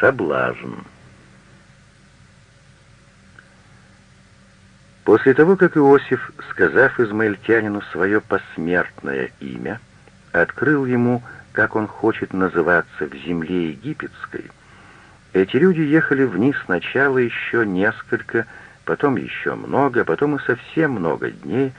Соблазн. После того, как Иосиф, сказав измаильтянину свое посмертное имя, открыл ему, как он хочет называться в земле египетской, эти люди ехали вниз сначала еще несколько, потом еще много, потом и совсем много дней,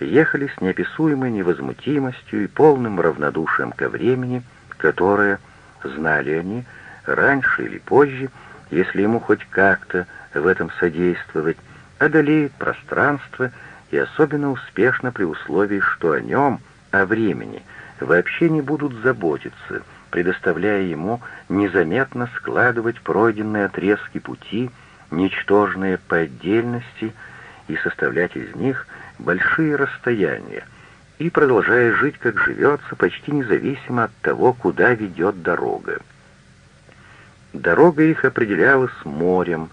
ехали с неописуемой невозмутимостью и полным равнодушием ко времени, которое, знали они, раньше или позже, если ему хоть как-то в этом содействовать, одолеет пространство и особенно успешно при условии, что о нем, о времени, вообще не будут заботиться, предоставляя ему незаметно складывать пройденные отрезки пути, ничтожные по отдельности, и составлять из них большие расстояния, и продолжая жить, как живется, почти независимо от того, куда ведет дорога. Дорога их определялась морем,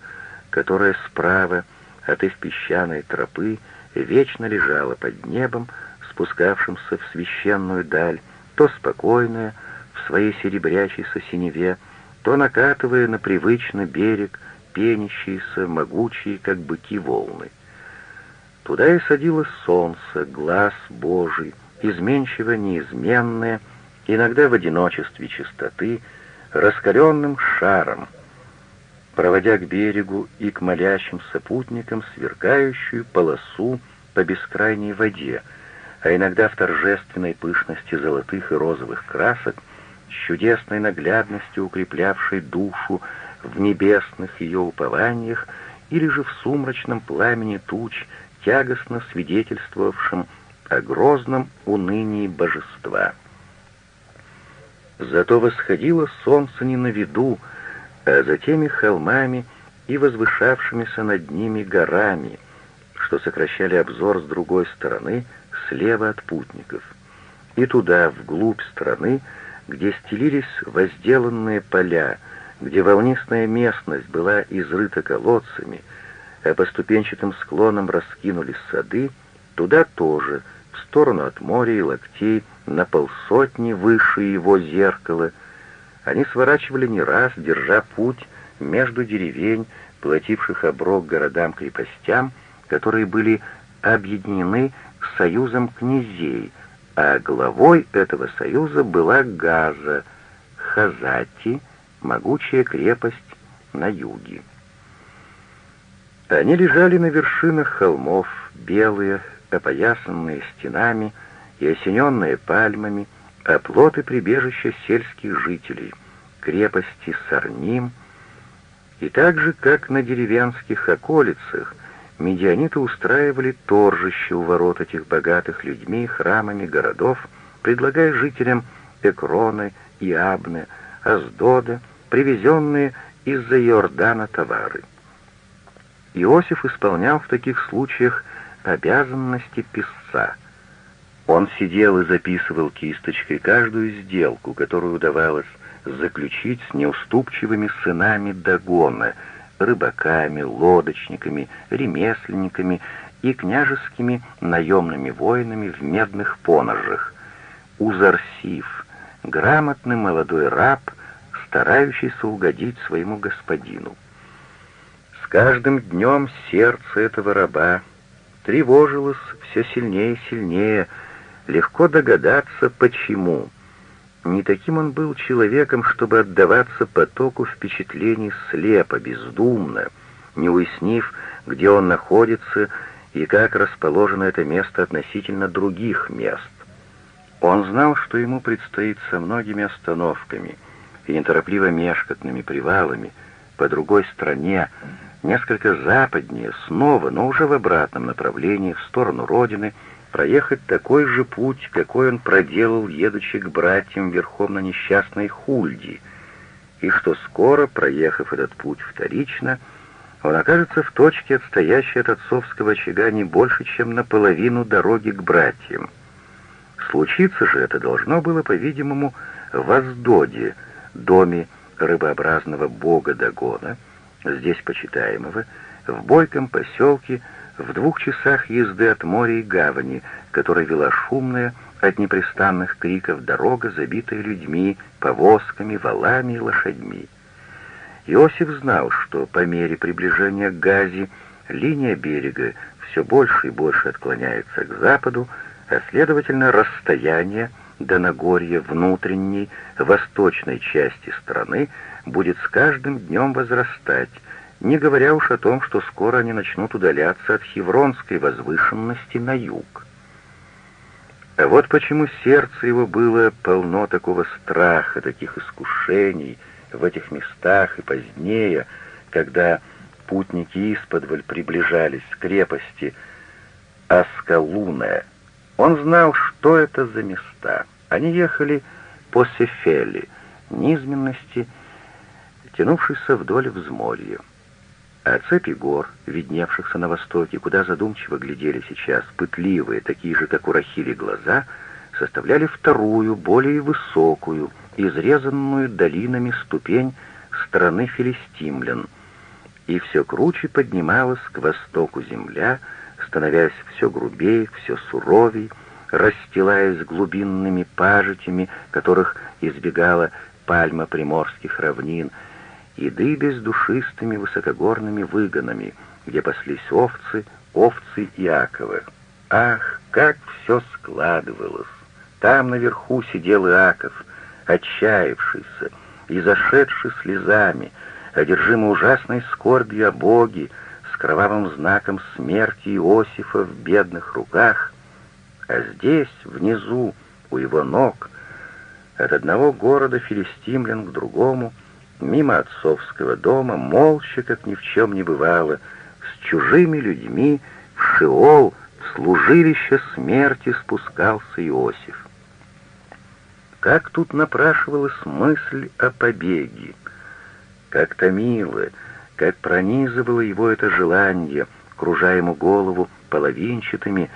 которое справа от их песчаной тропы вечно лежало под небом, спускавшимся в священную даль, то спокойное, в своей серебрящейся синеве, то накатывая на привычный берег пенящиеся, могучие, как быки, волны. Туда и садилось солнце, глаз Божий, изменчиво неизменное, иногда в одиночестве чистоты, раскаленным шаром, проводя к берегу и к молящимся путникам сверкающую полосу по бескрайней воде, а иногда в торжественной пышности золотых и розовых красок, с чудесной наглядностью укреплявшей душу в небесных ее упованиях или же в сумрачном пламени туч, тягостно свидетельствовавшем о грозном унынии божества. Зато восходило солнце не на виду, а за теми холмами и возвышавшимися над ними горами, что сокращали обзор с другой стороны, слева от путников. И туда, вглубь страны, где стелились возделанные поля, где волнистая местность была изрыта колодцами, а по ступенчатым склонам раскинулись сады, туда тоже, в сторону от моря и локтей, на полсотни выше его зеркала. Они сворачивали не раз, держа путь между деревень, плативших оброк городам-крепостям, которые были объединены союзом князей, а главой этого союза была Газа, Хазати, могучая крепость на юге. Они лежали на вершинах холмов, белые, опоясанные стенами, и осененные пальмами, оплот и прибежище сельских жителей, крепости Сарним, и так же, как на деревенских околицах, медианиты устраивали торжище у ворот этих богатых людьми храмами городов, предлагая жителям Экроны, Иабны, Аздода, привезенные из-за Иордана товары. Иосиф исполнял в таких случаях обязанности писца — он сидел и записывал кисточкой каждую сделку, которую удавалось заключить с неуступчивыми сынами Дагона, рыбаками, лодочниками, ремесленниками и княжескими наемными воинами в медных поножах. Узарсив, грамотный молодой раб, старающийся угодить своему господину. С каждым днем сердце этого раба тревожилось все сильнее и сильнее, Легко догадаться, почему. Не таким он был человеком, чтобы отдаваться потоку впечатлений слепо, бездумно, не уяснив, где он находится и как расположено это место относительно других мест. Он знал, что ему предстоит со многими остановками и неторопливо мешкотными привалами по другой стране, несколько западнее, снова, но уже в обратном направлении, в сторону Родины — проехать такой же путь, какой он проделал, едучи к братьям верхом на несчастной Хульди, и что скоро, проехав этот путь вторично, он окажется в точке, отстоящей от отцовского очага не больше, чем наполовину дороги к братьям. Случиться же это должно было, по-видимому, в Аздоде, доме рыбообразного бога Дагона, здесь почитаемого, в бойком поселке в двух часах езды от моря и гавани, которая вела шумная от непрестанных криков дорога, забитая людьми, повозками, валами и лошадьми. Иосиф знал, что по мере приближения к Газе линия берега все больше и больше отклоняется к западу, а следовательно расстояние до Нагорья внутренней, восточной части страны будет с каждым днем возрастать, не говоря уж о том, что скоро они начнут удаляться от Хевронской возвышенности на юг. А вот почему сердце его было полно такого страха, таких искушений в этих местах и позднее, когда путники исподволь приближались к крепости Аскалуная. Он знал, что это за места. Они ехали по Сефели, низменности, тянувшейся вдоль взморья. А цепи гор, видневшихся на востоке, куда задумчиво глядели сейчас пытливые, такие же, как у Рахили, глаза, составляли вторую, более высокую, изрезанную долинами ступень страны филистимлян, и все круче поднималась к востоку земля, становясь все грубее, все суровей, расстилаясь глубинными пажитями, которых избегала пальма приморских равнин, и дыбясь душистыми высокогорными выгонами, где паслись овцы, овцы Иакова. Ах, как все складывалось! Там наверху сидел Иаков, отчаявшийся и зашедший слезами, одержимый ужасной скорбью о Боге, кровавым знаком смерти Иосифа в бедных руках, а здесь, внизу, у его ног, от одного города филистимлян к другому — мимо отцовского дома, молча, как ни в чем не бывало, с чужими людьми в Шиол, в служилище смерти спускался Иосиф. Как тут напрашивалась мысль о побеге, как томило, как пронизывало его это желание, кружа ему голову половинчатыми,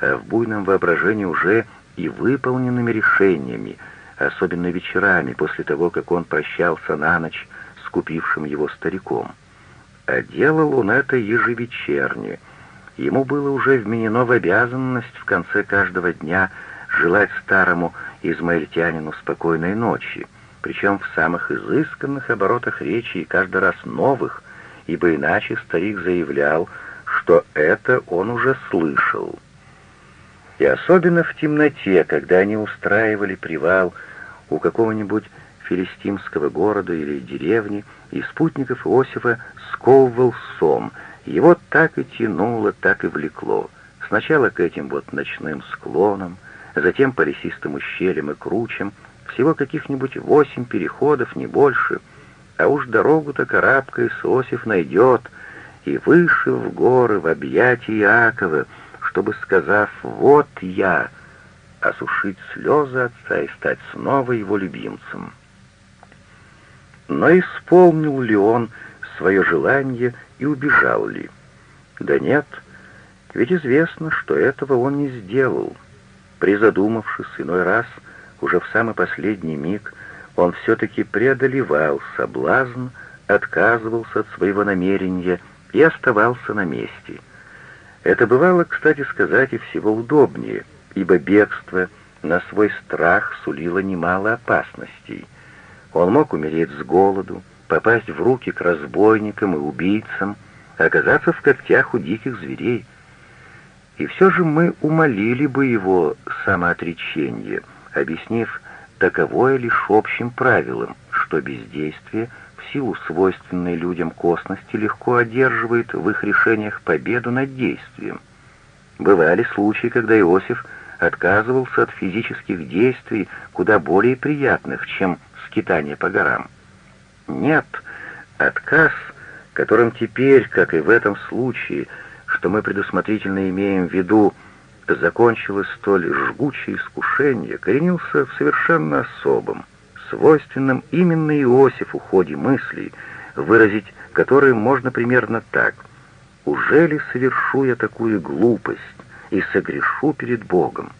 а в буйном воображении уже и выполненными решениями — особенно вечерами, после того, как он прощался на ночь с купившим его стариком. А делал он это ежевечерне. Ему было уже вменено в обязанность в конце каждого дня желать старому измаильтянину спокойной ночи, причем в самых изысканных оборотах речи и каждый раз новых, ибо иначе старик заявлял, что это он уже слышал. И особенно в темноте, когда они устраивали привал у какого-нибудь филистимского города или деревни, и спутников Иосифа сковывал сом. Его так и тянуло, так и влекло. Сначала к этим вот ночным склонам, затем по лесистым ущельям и кручам, всего каких-нибудь восемь переходов, не больше, а уж дорогу-то карабкаясь Иосиф найдет, и выше в горы, в объятия Иакова, чтобы, сказав «Вот я», осушить слезы отца и стать снова его любимцем. Но исполнил ли он свое желание и убежал ли? Да нет, ведь известно, что этого он не сделал. Призадумавшись иной раз, уже в самый последний миг, он все-таки преодолевал соблазн, отказывался от своего намерения и оставался на месте. Это бывало, кстати сказать, и всего удобнее — ибо бегство на свой страх сулило немало опасностей. Он мог умереть с голоду, попасть в руки к разбойникам и убийцам, оказаться в когтях у диких зверей. И все же мы умолили бы его самоотречение, объяснив таковое лишь общим правилом, что бездействие в силу свойственной людям косности легко одерживает в их решениях победу над действием. Бывали случаи, когда Иосиф отказывался от физических действий, куда более приятных, чем скитание по горам. Нет, отказ, которым теперь, как и в этом случае, что мы предусмотрительно имеем в виду, закончилось столь жгучее искушение, коренился в совершенно особом, свойственном именно Иосифу ходе мыслей, выразить которые можно примерно так. «Уже ли совершу я такую глупость?» и согрешу перед Богом.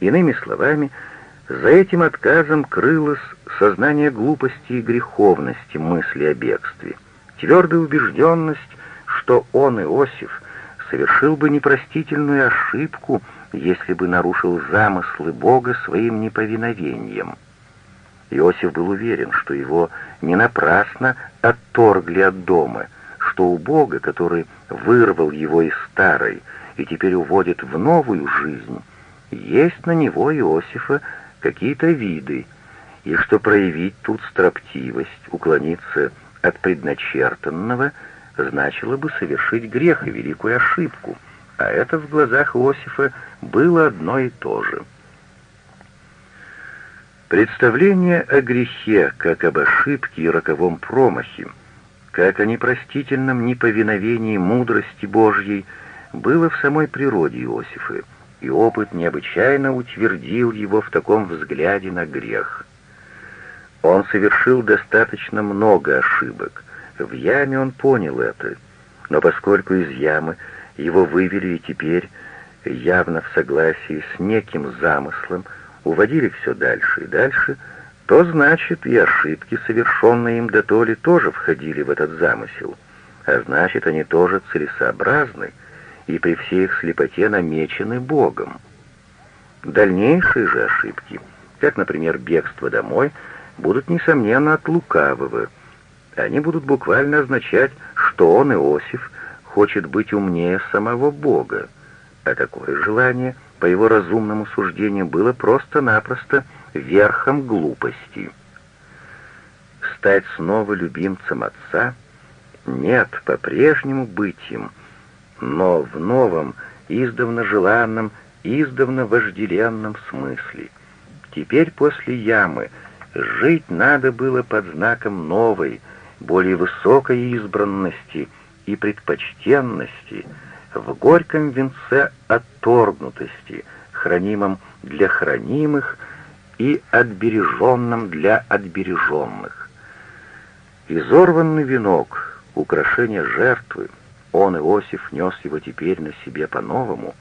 Иными словами, за этим отказом крылось сознание глупости и греховности мысли о бегстве, твердая убежденность, что он, Иосиф, совершил бы непростительную ошибку, если бы нарушил замыслы Бога своим неповиновением. Иосиф был уверен, что его не напрасно отторгли от дома, что у Бога, который вырвал его из старой и теперь уводит в новую жизнь, есть на него, Иосифа, какие-то виды, и что проявить тут строптивость, уклониться от предначертанного, значило бы совершить грех и великую ошибку, а это в глазах Иосифа было одно и то же. Представление о грехе, как об ошибке и роковом промахе, как о непростительном неповиновении мудрости Божьей, было в самой природе Иосифа, и опыт необычайно утвердил его в таком взгляде на грех. Он совершил достаточно много ошибок. В яме он понял это, но поскольку из ямы его вывели и теперь, явно в согласии с неким замыслом, уводили все дальше и дальше, то значит и ошибки, совершенные им до толи, тоже входили в этот замысел, а значит они тоже целесообразны и при всей их слепоте намечены Богом. Дальнейшие же ошибки, как, например, бегство домой, будут, несомненно, от лукавого. Они будут буквально означать, что он, Иосиф, хочет быть умнее самого Бога, а такое желание — по его разумному суждению, было просто-напросто верхом глупости. Стать снова любимцем отца? Нет, по-прежнему быть им, но в новом, издавна желанном, издавна вожделенном смысле. Теперь после ямы жить надо было под знаком новой, более высокой избранности и предпочтенности — в горьком венце отторгнутости, хранимом для хранимых и отбереженном для отбереженных. Изорванный венок, украшение жертвы, он, Иосиф, нес его теперь на себе по-новому,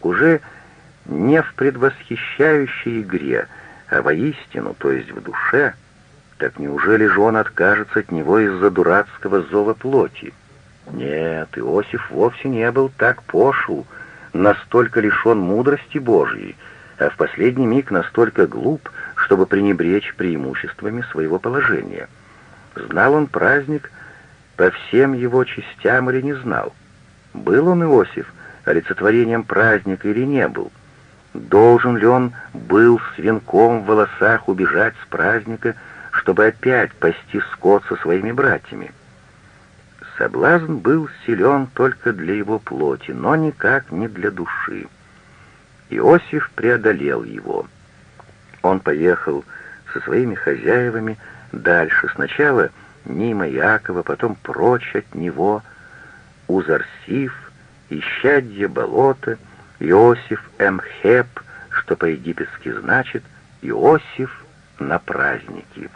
уже не в предвосхищающей игре, а воистину, то есть в душе, так неужели же он откажется от него из-за дурацкого зова плоти? Нет, Иосиф вовсе не был так пошел, настолько лишен мудрости Божьей, а в последний миг настолько глуп, чтобы пренебречь преимуществами своего положения. Знал он праздник по всем его частям или не знал? Был он, Иосиф, олицетворением праздника или не был? Должен ли он был с венком в волосах убежать с праздника, чтобы опять пасти скот со своими братьями? Соблазн был силен только для его плоти, но никак не для души. Иосиф преодолел его. Он поехал со своими хозяевами дальше, сначала мимо Якова, потом прочь от него, Узарсив, Ищадье болото, Иосиф Эмхеп, что по-египетски значит «Иосиф на праздники».